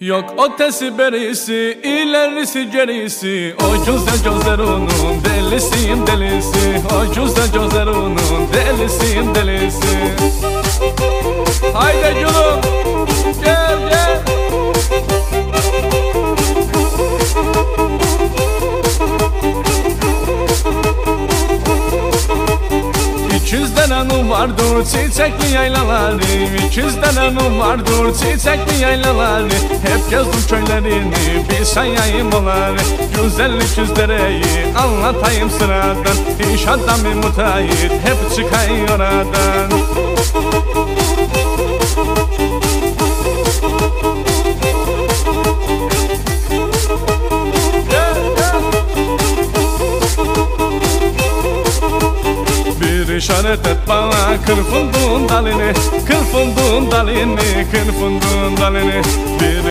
Yok ötesi berisi, ilerisi gerisi O güzel gözler onun delisiyim delisi. O güzel gözler onun delisiyim delisi 200 tane num vardır çiçekli yaylaları 200 tane num vardır çiçekli yaylaları Hep gezdim köylerini bir sayayım onları Güzellik yüzlereyi anlatayım sıradan. İş adamı müteahhit hep çıkayım oradan. İşaret et bana kırpındığın dalini Kırpındığın dalini Kırpındığın dalini. Bir